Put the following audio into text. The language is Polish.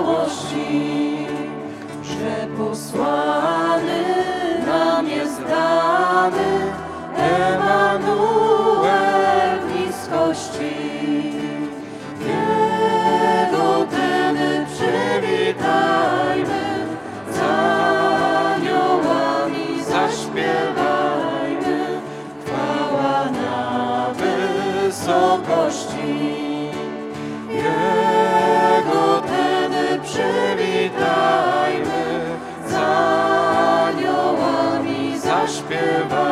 wesołości, że posłany nam jest dany Emanuel bliskości. Jego wtedy przywitajmy, z aniołami zaśpiewajmy, chwała na wysokości. śpiewa.